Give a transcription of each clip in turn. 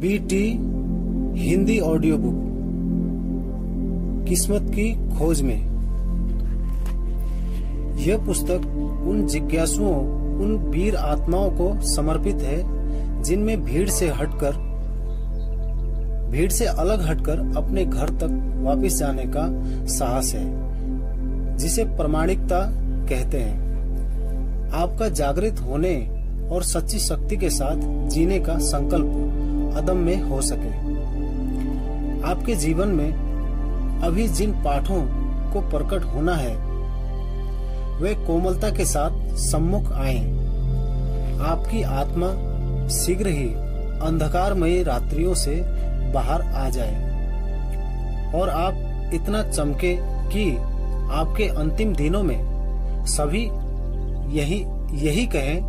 BT Hindi audio book किस्मत की खोज में। यह पुस्तक उन जिज्ञासुओं, उन वीर आत्माओं को समर्पित है, जिनमें भीड़ से हटकर, भीड़ से अलग हटकर अपने घर तक वापस जाने का साहस है, जिसे प्रमाणिकता कहते हैं। आपका जागृत होने और सच्ची शक्ति के साथ जीने का संकल्प। अदम में हो सके। आपके जीवन में अभी जिन पाठों को प्रकट होना है, वे कोमलता के साथ सम्मुख आए। आपकी आत्मा शीघ्र ही अंधकारमयी रात्रियों से बाहर आ जाए। और आप इतना चमके कि आपके अंतिम दिनों में सभी यही यही कहें,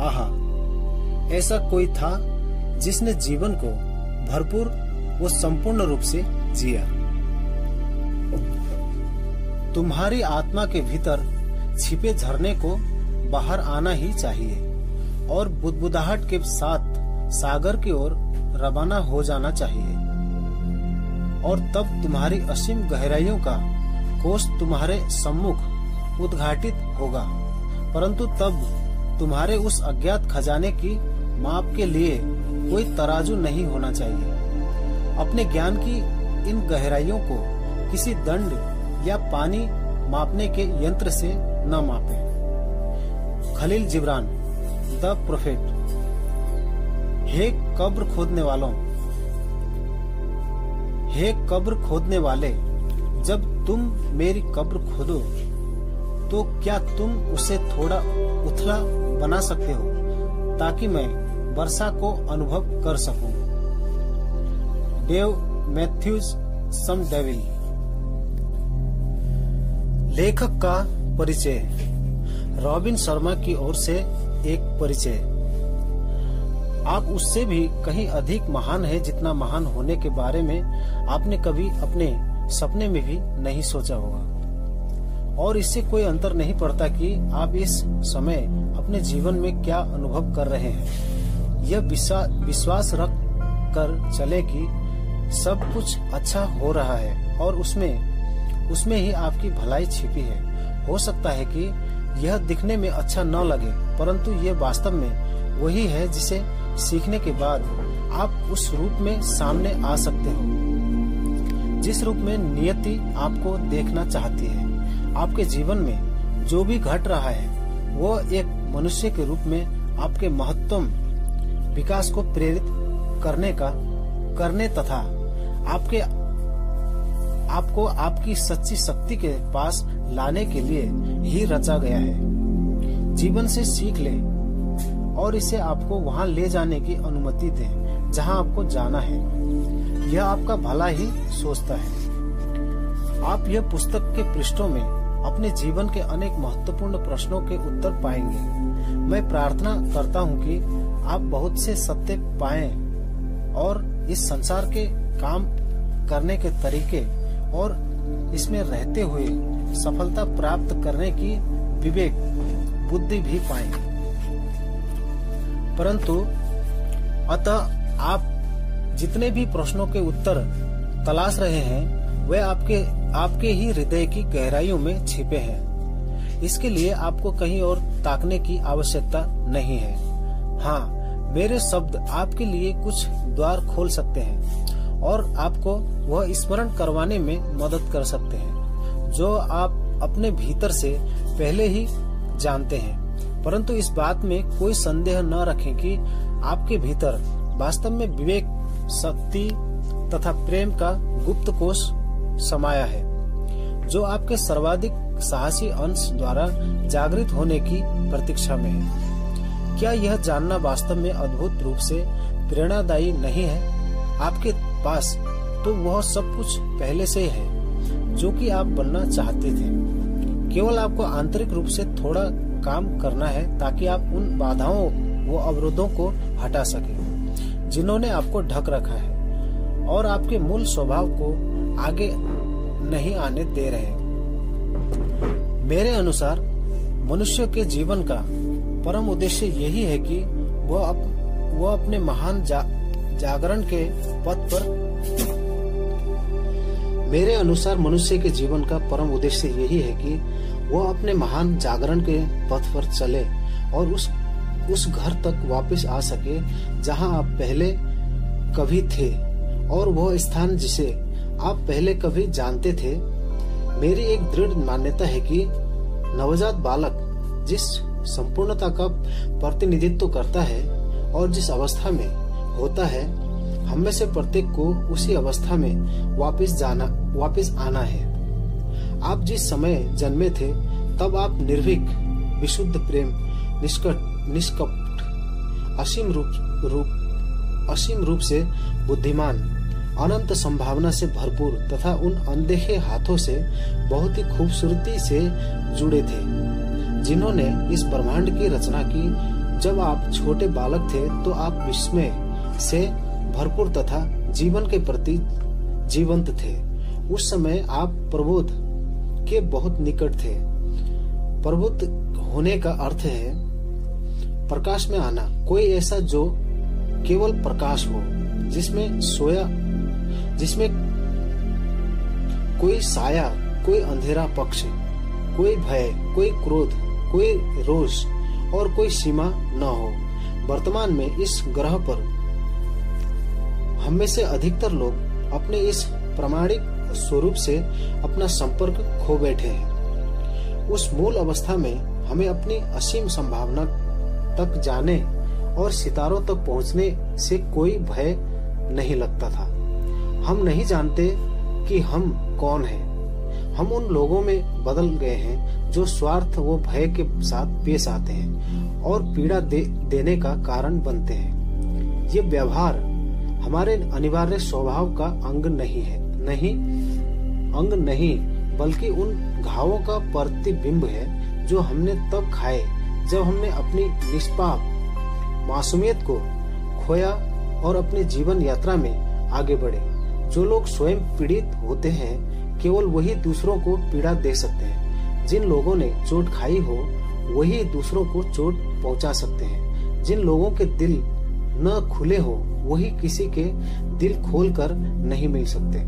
आहा, ऐसा कोई था जिसने जीवन को भरपूर वो संपूर्ण रूप से जिया। तुम्हारी आत्मा के भीतर छिपे झरने को बाहर आना ही चाहिए और बुदबुदाहट के साथ सागर की ओर रवाना हो जाना चाहिए। और तब तुम्हारी असीम गहराइयों का कोष तुम्हारे सम्मुख उद्घाटित होगा, परंतु तब तुम्हारे उस अज्ञात खजाने की माप के लिए कोई तराजू नहीं होना चाहिए। अपने ज्ञान की इन गहराइयों को किसी दंड या पानी मापने के यंत्र से न मापे। Khalil Gibran, the Prophet. हे कब्र खोदने वालों, हे कब्र खोदने वाले, जब तुम मेरी कब्र खोदो तो क्या तुम उसे थोड़ा उथला बना सकते हो, ताकि मैं वर्षा को अनुभव कर सकूँ। Dave Mathews, some devil. लेखक का परिचय। रॉबिन शर्मा की ओर से एक परिचय। आप उससे भी कहीं अधिक महान है जितना महान होने के बारे में आपने कभी अपने सपने में भी नहीं सोचा होगा। और इससे कोई अंतर नहीं पड़ता कि आप इस समय अपने जीवन में क्या अनुभव कर रहे हैं। यह विश्वास रख कर चले कि सब कुछ अच्छा हो रहा है और उसमें उसमें ही आपकी भलाई छिपी है। हो सकता है कि यह दिखने में अच्छा न लगे, परंतु यह वास्तव में वही है जिसे सीखने के बाद आप उस रूप में सामने आ सकते हो, जिस रूप में नियति आपको देखना चाहती है। आपके जीवन में जो भी घट रहा है, वो एक मनुष्य के रूप में आपके महत्तम विकास को प्रेरित करने का, करने तथा आपके, आपको आपकी सच्ची शक्ति के पास लाने के लिए ही रचा गया है। जीवन से सीख ले और इसे आपको वहाँ ले जाने की अनुमति दे, जहाँ आपको जाना है। यह आपका भला ही सोचता है। आप यह पुस्तक के पृष्ठों में अपने जीवन के अनेक महत्वपूर्ण प्रश्नों के उत्तर पाएँगे। मैं प्रार्थना करता हूँ कि आप बहुत से सत्य पाए और इस संसार के काम करने के तरीके और इसमें रहते हुए सफलता प्राप्त करने की विवेक, बुद्धि भी पाए। परंतु अतः आप जितने भी प्रश्नों के उत्तर तलाश रहे हैं, वे आपके आपके ही हृदय की गहराइयों में छिपे हैं। इसके लिए आपको कहीं और ताकने की आवश्यकता नहीं है। हाँ मेरे शब्द आपके लिए कुछ द्वार खोल सकते हैं और आपको वह स्मरण करवाने में मदद कर सकते हैं, जो आप अपने भीतर से पहले ही जानते हैं। परंतु इस बात में कोई संदेह न रखें कि आपके भीतर वास्तव में विवेक, शक्ति तथा प्रेम का गुप्त कोष समाया है। जो आपके सर्वाधिक साहसी अंश द्वारा जागृत होने की प्रतीक्षा में है। क्या यह जानना वास्तव में अद्भुत रूप से प्रेरणादायी नहीं है? आपके पास तो वह सब कुछ पहले से है जो कि आप बनना चाहते थे। केवल आपको आंतरिक रूप से थोड़ा काम करना है, ताकि आप उन बाधाओं, व अवरोधों को हटा सके, जिन्होंने आपको ढक रखा है, और आपके मूल स्वभाव को आगे नहीं आने दे रहे। मेरे अनुसार मनुष्य के जीवन का परम उद्देश्य यही है कि वह अप, वह अपने महान जा, जागरण के पथ पर मेरे अनुसार मनुष्य के जीवन का परम उद्देश्य यही है कि वह अपने महान जागरण के पथ पर चले और उस उस घर तक वापस आ सके जहाँ आप पहले कभी थे और वह स्थान जिसे आप पहले कभी जानते थे? मेरी एक दृढ़ मान्यता है कि नवजात बालक जिस संपूर्णता का प्रतिनिधित्व करता है और जिस अवस्था में होता है, हम में से प्रत्येक को उसी अवस्था में वापस जाना, वापस आना है। आप जिस समय जन्मे थे, तब आप निर्भीक, विशुद्ध प्रेम, निष्कट, निष्कपट, असीम रूप रूप, असीम रूप से बुद्धिमान अनंत संभावना से भरपूर तथा उन अनदेखे हाथों से बहुत ही खूबसूरती से जुड़े थे, जिन्होंने इस ब्रह्मांड की रचना की। जब आप छोटे बालक थे तो आप विस्मय से भरपूर तथा जीवन के प्रति जीवंत थे। उस समय आप प्रबोध के बहुत निकट थे। प्रबुद्ध होने का अर्थ है, प्रकाश में आना। कोई ऐसा जो केवल प्रकाश हो, जिसमें सोया जिसमें कोई साया, कोई अंधेरा पक्ष, कोई भय, कोई क्रोध, कोई रोष और कोई सीमा न हो। वर्तमान में इस ग्रह पर हम में से अधिकतर लोग अपने इस प्रमाणिक स्वरूप से अपना संपर्क खो बैठे हैं। उस मूल अवस्था में हमें अपनी असीम संभावना तक जाने और सितारों तक पहुँचने से कोई भय नहीं लगता था। हम नहीं जानते कि हम कौन हैं। हम उन लोगों में बदल गए हैं जो स्वार्थ वो भय के साथ पेश आते हैं और पीड़ा दे, देने का कारण बनते हैं। ये व्यवहार हमारे अनिवार्य स्वभाव का अंग नहीं है। नहीं अंग नहीं बल्कि उन घावों का प्रतिबिंब है जो हमने तब खाए जब हमने अपनी निष्पाप मासूमियत को खोया और अपने जीवन यात्रा में आगे बढ़े। जो लोग स्वयं पीड़ित होते हैं, केवल वही दूसरों को पीड़ा दे सकते हैं। जिन लोगों ने चोट खाई हो, वही दूसरों को चोट पहुँचा सकते हैं। जिन लोगों के दिल न खुले हो, वही किसी के दिल खोल कर नहीं मिल सकते।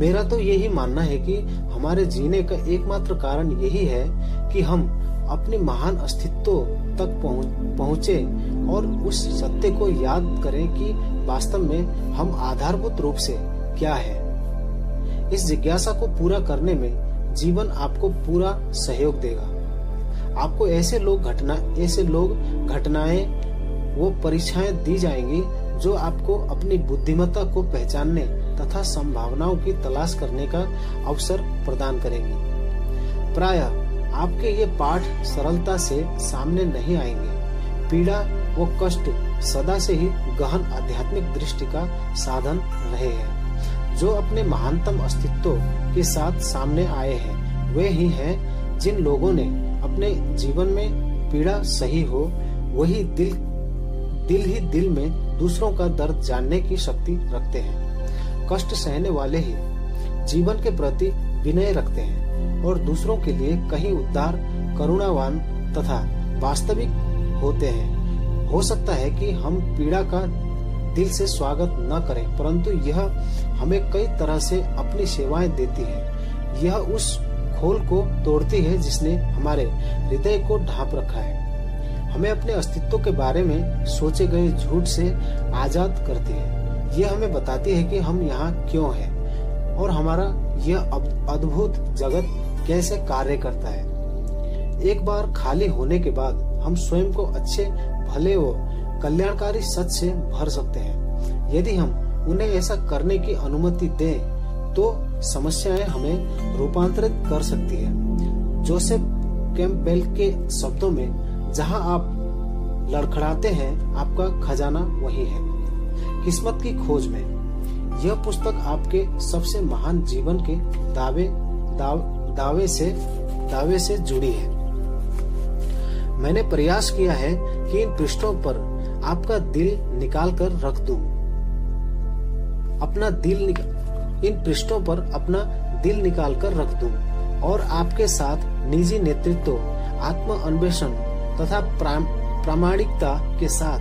मेरा तो यही मानना है कि हमारे जीने का एकमात्र कारण यही है कि हम अपने महान अस्तित्व तक पहुँचे और उस सत्य को याद करें कि वास्तव में हम आधारभूत रूप से क्या है? इस जिज्ञासा को पूरा करने में जीवन आपको पूरा सहयोग देगा। आपको ऐसे लोग घटना, ऐसे लोग घटनाएँ, वो परीक्षाएँ दी जाएँगी जो आपको अपनी बुद्धिमत्ता को पहचानने तथा संभावनाओं की तलाश करने का अवसर प्रदान करेंगी। प्रायः आपके ये पाठ सरलता से सामने नहीं आएँगे। पीड़ा व कष्ट सदा से ही गहन आध्यात्मिक दृष्टि का साधन रहे हैं। जो अपने महानतम अस्तित्व के साथ सामने आए हैं, वे ही हैं जिन लोगों ने अपने जीवन में पीड़ा सही हो, वही दिल दिल ही दिल में दूसरों का दर्द जानने की शक्ति रखते हैं। कष्ट सहने वाले ही जीवन के प्रति विनय रखते हैं और दूसरों के लिए कहीं उद्धार, करुणावान तथा वास्तविक होते हैं। हो सकता है कि हम पीड़ा का दिल से स्वागत न करें, परंतु यह हमें कई तरह से अपनी सेवाएँ देती है। यह उस खोल को तोड़ती है जिसने हमारे हृदय को ढांप रखा है। हमें अपने अस्तित्व के बारे में सोचे गए झूठ से आज़ाद करती है। यह हमें बताती है कि हम यहाँ क्यों हैं और हमारा यह अद्भुत जगत कैसे कार्य करता है। एक बार खाली होने के बाद हम स्वयं को अच्छे भले वो कल्याणकारी सच से भर सकते हैं। यदि हम उन्हें ऐसा करने की अनुमति दें तो समस्याएँ हमें रूपांतरित कर सकती है। जोसेफ कैम्पबेल के शब्दों में जहाँ आप लड़खड़ाते हैं आपका खजाना वही है। किस्मत की खोज में यह पुस्तक आपके सबसे महान जीवन के दावे दाव, दावे से दावे से जुड़ी है। मैंने प्रयास किया है कि इन पृष्ठों पर आपका दिल निकाल कर रख दूँ। अपना दिल इन पृष्ठों पर अपना दिल निकाल कर रख दूँ और आपके साथ निजी नेतृत्व, आत्म अन्वेषण तथा प्रामाणिकता के साथ,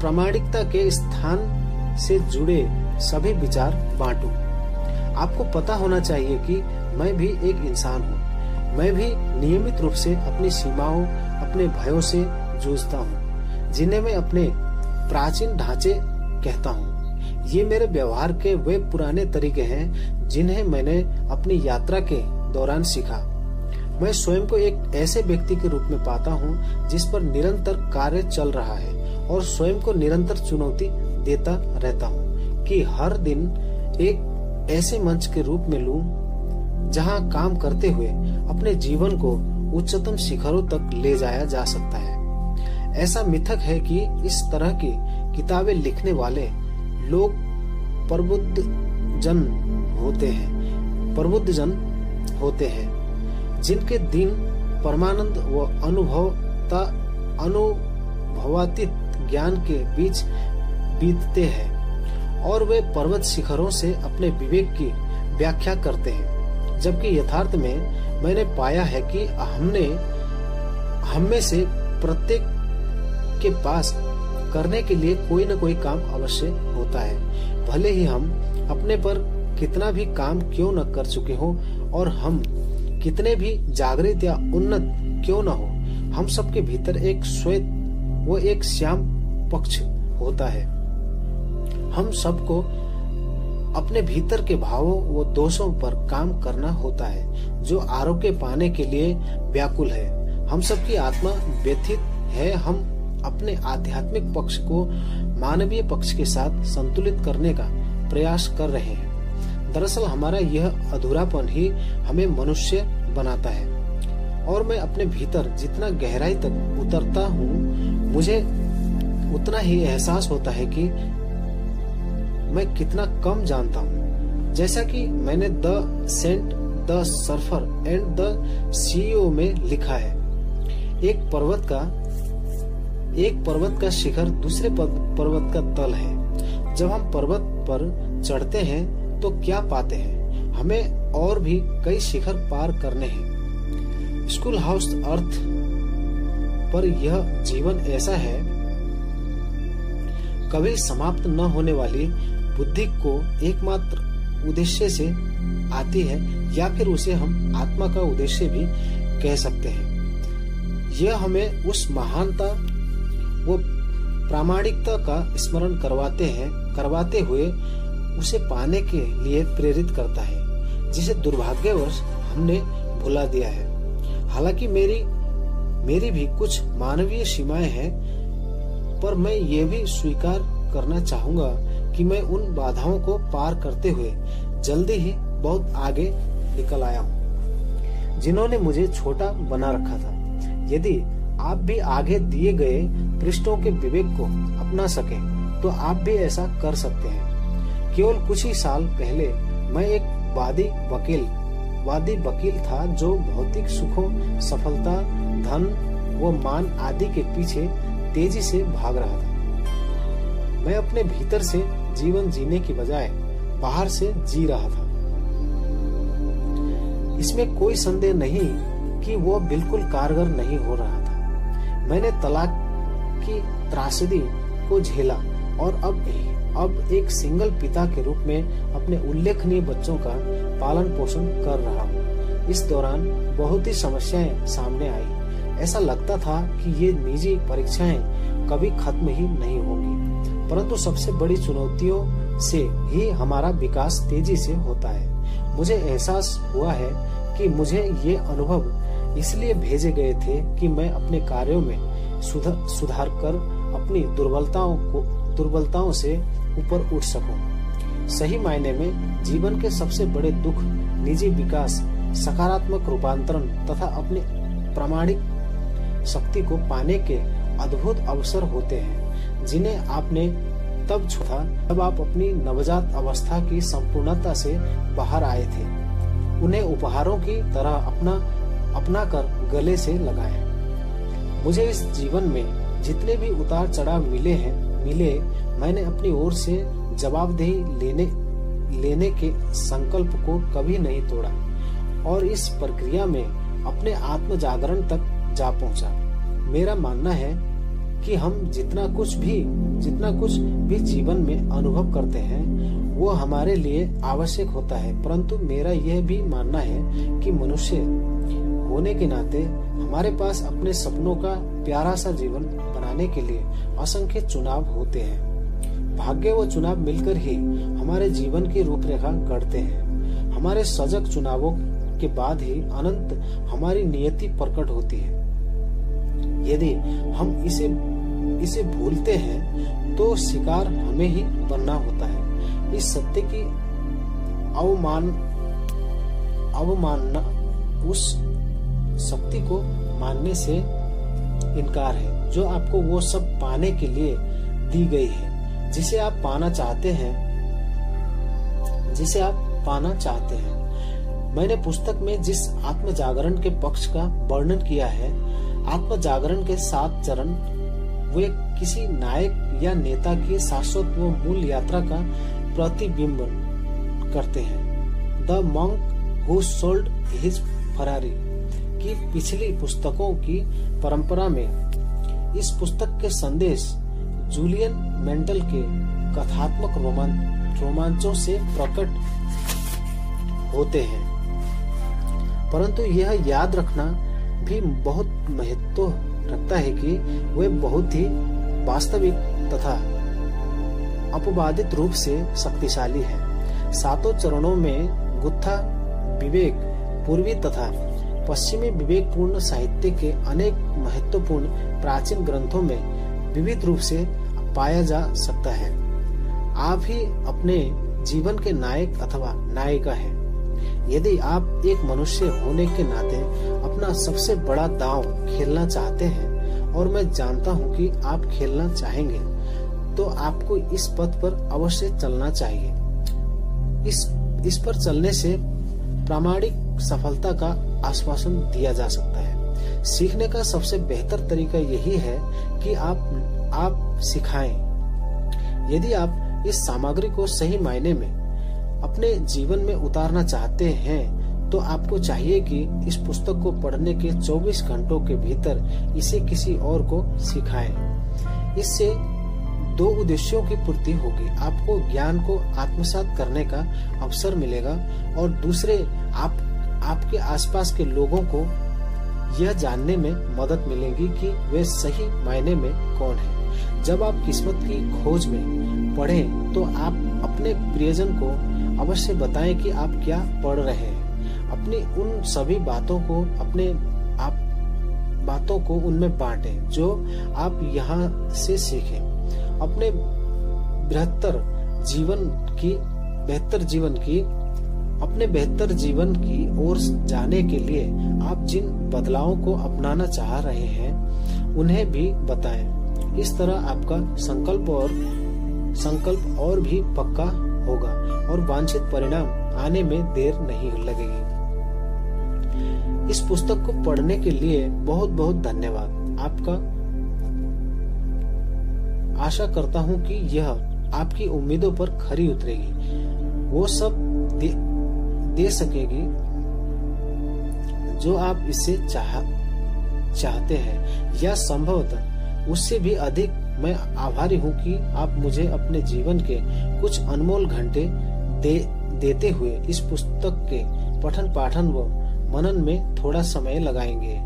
प्रामाणिकता के स्थान से जुड़े सभी विचार बांटू आपको पता होना चाहिए कि मैं भी एक इंसान हूँ मैं भी नियमित रूप से अपनी सीमाओं, अपने भयों से जूझता हूँ, जिन्हें मैं अपने प्राचीन ढांचे कहता हूँ। ये मेरे व्यवहार के वे पुराने तरीके हैं, जिन्हें मैंने अपनी यात्रा के दौरान सीखा। मैं स्वयं को एक ऐसे व्यक्ति के रूप में पाता हूँ, जिस पर निरंतर कार्य चल रहा है और स्वयं को निरंतर चुनौती देता रहता हूँ कि हर दिन एक ऐसे मंच के रूप में लू, जहाँ काम करते हुए अपने जीवन को उच्चतम शिखरों तक ले जाया जा सकता है। ऐसा मिथक है कि इस तरह की किताबें लिखने वाले लोग प्रबुद्ध जन होते हैं प्रबुद्ध जन होते हैं, जिनके दिन परमानंद व अनुभवता, अनुभवातीत ज्ञान के बीच बीतते हैं और वे पर्वत शिखरों से अपने विवेक की व्याख्या करते हैं। जबकि यथार्थ में मैंने पाया है कि हमने हम में से प्रत्येक के पास करने के लिए कोई न कोई काम अवश्य होता है। भले ही हम अपने पर कितना भी काम क्यों न कर चुके हो और हम कितने भी जागृत या उन्नत क्यों न हो, हम सबके भीतर एक श्वेत वो एक श्याम पक्ष होता है। हम सबको अपने भीतर के भावों व दोषों पर काम करना होता है, जो आरोग्य पाने के लिए व्याकुल है। हम सबकी आत्मा व्यथित है, हम अपने आध्यात्मिक पक्ष को मानवीय पक्ष के साथ संतुलित करने का प्रयास कर रहे हैं। दरअसल हमारा यह अधूरापन ही हमें मनुष्य बनाता है। और मैं अपने भीतर जितना गहराई तक उतरता हूँ, मुझे उतना ही एहसास होता है कि मैं कितना कम जानता हूँ। जैसा कि मैंने the saint, the surfer and the CEO में लिखा है, एक पर्वत का एक पर्वत का शिखर दूसरे पर्वत का तल है। जब हम पर्वत पर चढ़ते हैं तो क्या पाते हैं? हमें और भी कई शिखर पार करने हैं। स्कूल हाउस अर्थ पर यह जीवन ऐसा है, कभी समाप्त न होने वाली बुद्धि को एकमात्र उद्देश्य से आती है, या फिर उसे हम आत्मा का उद्देश्य भी कह सकते हैं। यह हमें उस महानता वो प्रामाणिकता का स्मरण करवाते हैं, करवाते हुए उसे पाने के लिए प्रेरित करता है, जिसे दुर्भाग्यवश हमने भुला दिया है। हालाँकि मेरी मेरी भी कुछ मानवीय सीमाएँ हैं, पर मैं ये भी स्वीकार करना चाहूँगा कि मैं उन बाधाओं को पार करते हुए जल्दी ही बहुत आगे निकल आया हूँ, जिन्होंने मुझे छोटा बना रखा था। यदि आप भी आगे दिए गए पृष्ठों के विवेक को अपना सके तो आप भी ऐसा कर सकते हैं। केवल कुछ ही साल पहले मैं एक वादी वकील वादी वकील था जो भौतिक सुखों, सफलता, धन व मान आदि के पीछे तेज़ी से भाग रहा था। मैं अपने भीतर से जीवन जीने की बजाय बाहर से जी रहा था। इसमें कोई संदेह नहीं कि वो बिल्कुल कारगर नहीं हो रहा। मैंने तलाक की त्रासदी को झेला और अब अब एक सिंगल पिता के रूप में अपने उल्लेखनीय बच्चों का पालन पोषण कर रहा हूँ। इस दौरान बहुत ही समस्याएँ सामने आई। ऐसा लगता था कि ये निजी परीक्षाएँ कभी खत्म ही नहीं होंगी। परंतु सबसे बड़ी चुनौतियों से ही हमारा विकास तेज़ी से होता है। मुझे एहसास हुआ है कि मुझे ये अनुभव इसलिए भेजे गए थे कि मैं अपने कार्यों में सुधार सुधार कर अपनी दुर्बलताओं को, दुर्बलताओं से ऊपर उठ सकूँ। सही मायने में जीवन के सबसे बड़े दुख, निजी विकास, सकारात्मक रूपांतरण तथा अपनी प्रामाणिक शक्ति को पाने के अद्भुत अवसर होते हैं, जिन्हें आपने तब छोड़ा जब आप अपनी नवजात अवस्था की संपूर्णता से बाहर आए थे उन्हें उपहारों की तरह अपना अपना कर गले से लगाएँ। मुझे इस जीवन में जितने भी उतार चढ़ाव मिले हैं, मिले, मैंने अपनी ओर से जवाबदेही लेने लेने के संकल्प को कभी नहीं तोड़ा और इस प्रक्रिया में अपने आत्म जागरण तक जा पहुँचा मेरा मानना है कि हम जितना कुछ भी, जितना कुछ भी जीवन में अनुभव करते हैं, वो हमारे लिए आवश्यक होता है, परंतु मेरा यह भी मानना है कि मनुष्य होने के नाते हमारे पास अपने सपनों का प्यारा सा जीवन बनाने के लिए असंख्य चुनाव होते हैं। भाग्य व चुनाव मिलकर ही हमारे जीवन की रूपरेखा गढ़ते हैं। हमारे सजग चुनावों के बाद ही अनंत हमारी नियति प्रकट होती है। यदि हम इसे इसे भूलते हैं तो शिकार हमें ही बनना होता है। इस सत्य की अवमान, अवमानना, उस शक्ति को मानने से इनकार है, जो आपको वो सब पाने के लिए दी गई है, जिसे आप पाना चाहते हैं। जिसे आप पाना चाहते हैं। मैंने पुस्तक में जिस आत्म जागरण के पक्ष का वर्णन किया है आत्म जागरण के सात चरण, वे किसी नायक या नेता की शाश्वत व मूल यात्रा का प्रतिबिंब करते हैं। The monk who sold his Ferrari. की पिछली पुस्तकों की परंपरा में। इस पुस्तक के संदेश जूलियन मेंटल के कथात्मक रोमान, रोमांचों से प्रकट होते हैं। परंतु यह याद रखना भी बहुत महत्व रखता है कि वे बहुत ही वास्तविक तथा अपवादित रूप से शक्तिशाली है। सातों चरणों में गुत्था विवेक, पूर्वी तथा पश्चिमी विवेकपूर्ण साहित्य के अनेक महत्वपूर्ण प्राचीन ग्रंथों में विविध रूप से पाया जा सकता है। आप ही अपने जीवन के नायक अथवा नायिका है। यदि आप एक मनुष्य होने के नाते अपना सबसे बड़ा दांव खेलना चाहते हैं और मैं जानता हूँ कि आप खेलना चाहेंगे तो आपको इस पथ पर अवश्य चलना चाहिए। इस इस पर चलने से प्रामाणिक सफलता का आश्वासन दिया जा सकता है। सीखने का सबसे बेहतर तरीका यही है कि आप आप सिखाएँ। यदि आप इस सामग्री को सही मायने में अपने जीवन में उतारना चाहते हैं तो आपको चाहिए कि इस पुस्तक को पढ़ने के 24 घंटों के भीतर इसे किसी और को सिखाएँ। इससे दो उद्देश्यों की पूर्ति होगी। आपको ज्ञान को आत्मसात करने का अवसर मिलेगा और दूसरे, आप आपके आसपास के लोगों को यह जानने में मदद मिलेगी कि वे सही मायने में कौन है। जब आप किस्मत की खोज में पढ़ें तो आप अपने प्रियजन को अवश्य बताएँ कि आप क्या पढ़ रहे हैं। अपनी उन सभी बातों को, अपने आप, बातों को उनमें बांटें, जो आप यहाँ से सीखें। अपने बेहतर जीवन की, बेहतर जीवन की अपने बेहतर जीवन की ओर जाने के लिए आप जिन बदलावों को अपनाना चाह रहे हैं, उन्हें भी बताएँ। इस तरह आपका संकल्प और संकल्प और भी पक्का होगा और वांछित परिणाम आने में देर नहीं लगेगी। इस पुस्तक को पढ़ने के लिए बहुत बहुत धन्यवाद। आपका आशा करता हूँ कि यह आपकी उम्मीदों पर खरी उतरेगी। वो सब दे, सकेगी जो आप इसे चाह चाहते हैं या संभवतः उससे भी अधिक मैं आभारी हूँ कि आप मुझे अपने जीवन के कुछ अनमोल घंटे दे देते हुए इस पुस्तक के पठन पाठन व मनन में थोड़ा समय लगाएँगे।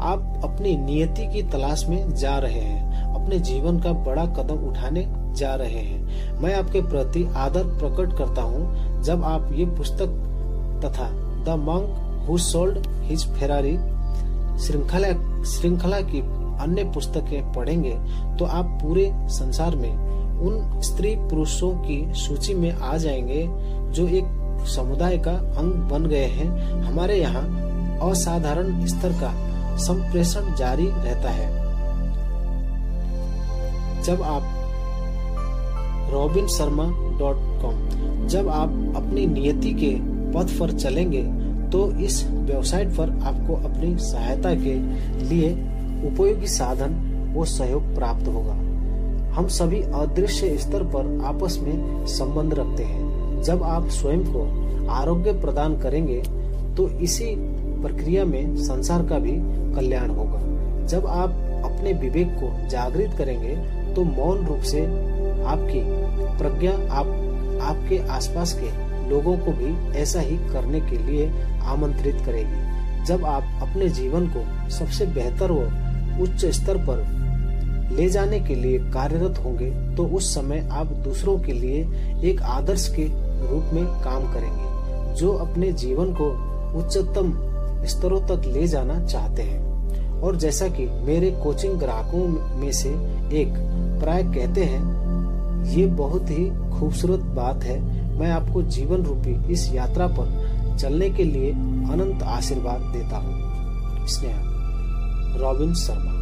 आप अपनी नियति की तलाश में जा रहे हैं अपने जीवन का बड़ा कदम उठाने जा रहे हैं। मैं आपके प्रति आदर प्रकट करता हूँ जब आप ये पुस्तक तथा the monk who sold his Ferrari. श्रृंखला श्रृंखला की अन्य पुस्तकें पढ़ेंगे तो आप पूरे संसार में उन स्त्री पुरुषों की सूची में आ जाएँगे, जो एक समुदाय का अंग बन गए हैं। हमारे यहाँ असाधारण स्तर का संप्रेषण जारी रहता है। जब आप रॉबिन शर्मा डॉट कॉम, जब आप अपनी नियति के पथ पर चलेंगे तो इस वेबसाइट पर आपको अपनी सहायता के लिए उपयोगी साधन वो सहयोग प्राप्त होगा। हम सभी अदृश्य स्तर पर आपस में संबंध रखते हैं। जब आप स्वयं को आरोग्य प्रदान करेंगे तो इसी प्रक्रिया में संसार का भी कल्याण होगा। जब आप अपने विवेक को जागृत करेंगे तो मौन रूप से आपकी प्रज्ञा आप, आपके आसपास के लोगों को भी ऐसा ही करने के लिए आमंत्रित करेगी। जब आप अपने जीवन को सबसे बेहतर व उच्च स्तर पर ले जाने के लिए कार्यरत होंगे तो उस समय आप दूसरों के लिए एक आदर्श के रूप में काम करेंगे, जो अपने जीवन को उच्चतम स्तरों तक ले जाना चाहते हैं। और जैसा कि मेरे कोचिंग ग्राहकों में से एक प्राय कहते हैं, ये बहुत ही खूबसूरत बात है मैं आपको जीवन रूपी इस यात्रा पर चलने के लिए अनंत आशीर्वाद देता हूँ। स्नेहा, रॉबिन शर्मा।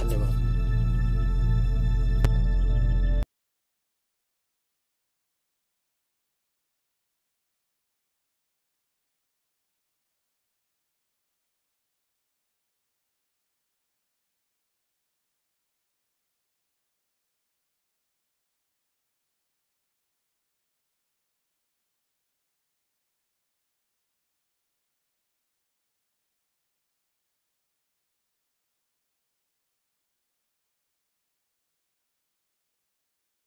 धन्यवाद।